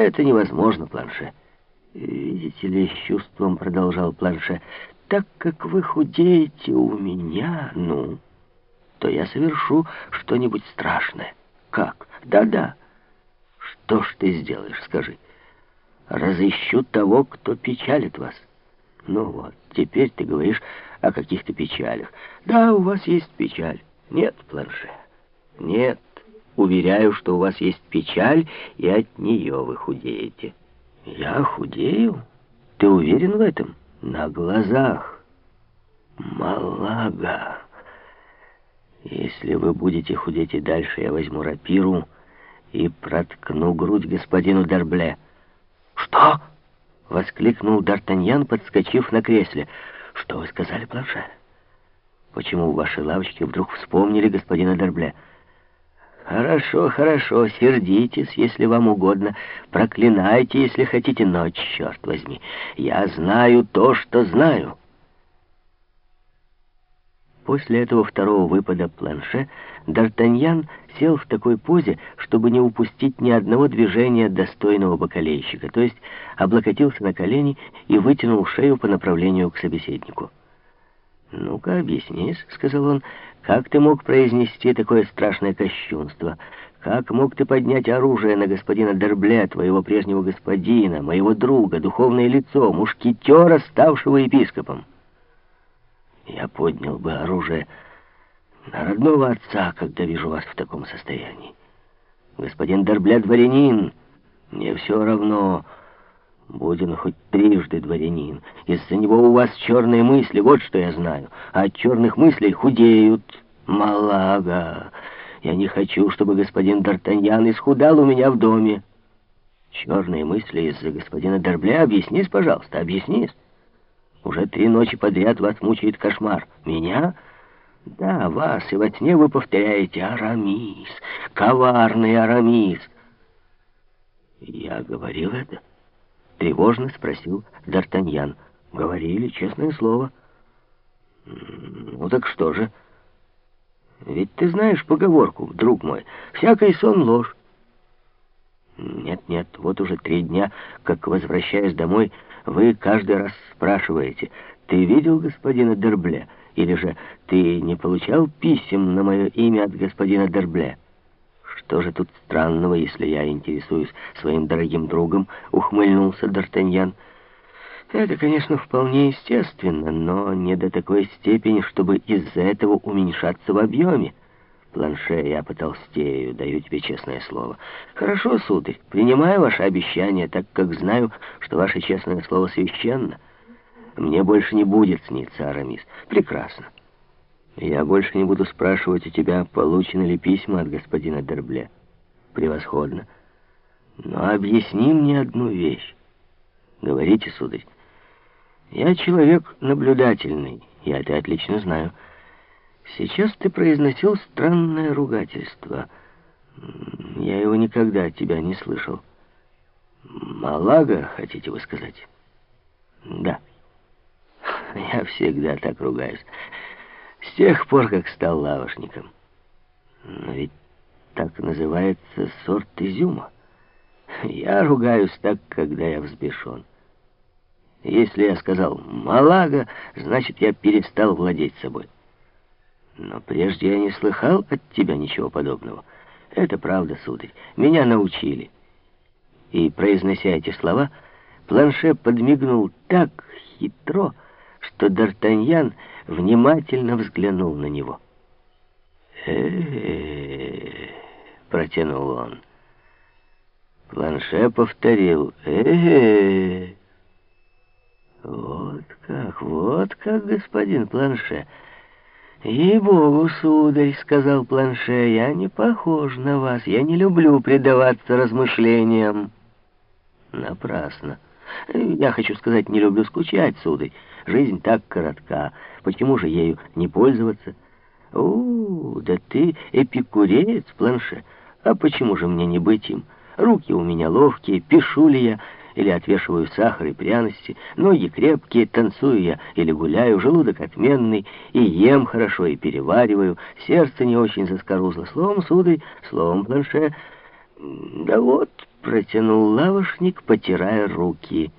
Это невозможно, Планше. Видите ли, с чувством продолжал Планше, так как вы худеете у меня, ну, то я совершу что-нибудь страшное. Как? Да-да. Что ж ты сделаешь, скажи? Разыщу того, кто печалит вас. Ну вот, теперь ты говоришь о каких-то печалях. Да, у вас есть печаль. Нет, Планше, нет. Уверяю, что у вас есть печаль, и от нее вы худеете. Я худею? Ты уверен в этом? На глазах. Малага. Если вы будете худеть и дальше, я возьму рапиру и проткну грудь господину Дербле. Что? Воскликнул Д'Артаньян, подскочив на кресле. Что вы сказали, Планше? Почему в вашей лавочке вдруг вспомнили господина Дербле? Хорошо, хорошо, сердитесь, если вам угодно, проклинайте, если хотите, но, черт возьми, я знаю то, что знаю. После этого второго выпада планше Д'Артаньян сел в такой позе, чтобы не упустить ни одного движения достойного бокалейщика, то есть облокотился на колени и вытянул шею по направлению к собеседнику. «Ну-ка, объяснись», — сказал он, — «как ты мог произнести такое страшное кощунство? Как мог ты поднять оружие на господина Дербле, твоего прежнего господина, моего друга, духовное лицо, мушкетера, ставшего епископом?» «Я поднял бы оружие на родного отца, когда вижу вас в таком состоянии. Господин Дербле дворянин, мне все равно...» Будь он хоть трижды дворянин. Из-за него у вас черные мысли, вот что я знаю. А от черных мыслей худеют. Малага. Я не хочу, чтобы господин Д'Артаньян исхудал у меня в доме. Черные мысли из-за господина Дербле. Объяснись, пожалуйста, объяснись. Уже три ночи подряд вас мучает кошмар. Меня? Да, вас. И во сне вы повторяете «Арамис, коварный Арамис». Я говорил это? Тревожно спросил Д'Артаньян. Говорили, честное слово. Ну так что же? Ведь ты знаешь поговорку, друг мой. Всякий сон ложь. Нет, нет, вот уже три дня, как, возвращаясь домой, вы каждый раз спрашиваете, ты видел господина Дербле? Или же ты не получал писем на мое имя от господина Дербле? «Что же тут странного, если я интересуюсь своим дорогим другом?» — ухмыльнулся Д'Артаньян. «Это, конечно, вполне естественно, но не до такой степени, чтобы из-за этого уменьшаться в объеме. Планше, я потолстею, даю тебе честное слово. Хорошо, сударь, принимаю ваше обещание, так как знаю, что ваше честное слово священно. Мне больше не будет сниться Арамис. Прекрасно. Я больше не буду спрашивать у тебя, получены ли письма от господина Дербле. Превосходно. Но объясни мне одну вещь. Говорите, сударь. Я человек наблюдательный, я это отлично знаю. Сейчас ты произносил странное ругательство. Я его никогда от тебя не слышал. Малага, хотите вы сказать? Да. Я всегда так ругаюсь. С тех пор, как стал лавошником. Но ведь так называется сорт изюма. Я ругаюсь так, когда я взбешен. Если я сказал «малага», значит, я перестал владеть собой. Но прежде я не слыхал от тебя ничего подобного. Это правда, сударь. Меня научили. И, произнося эти слова, Планше подмигнул так хитро, что Д'Артаньян внимательно взглянул на него. э протянул он. Планше повторил э Вот как, вот как, господин Планше. «Ей-богу, сударь», — сказал Планше, — «я не похож на вас, я не люблю предаваться размышлениям». «Напрасно». Я хочу сказать, не люблю скучать, сударь. Жизнь так коротка. Почему же ею не пользоваться? О, да ты эпикуреец, планше. А почему же мне не быть им? Руки у меня ловкие, пишу ли я, или отвешиваю сахар и пряности, ноги крепкие, танцую я или гуляю, желудок отменный, и ем хорошо, и перевариваю, сердце не очень заскорузло. Словом, сударь, словом, планше, да вот, протянул лавошник, потирая руки.